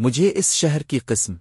مجھے اس شہر کی قسم۔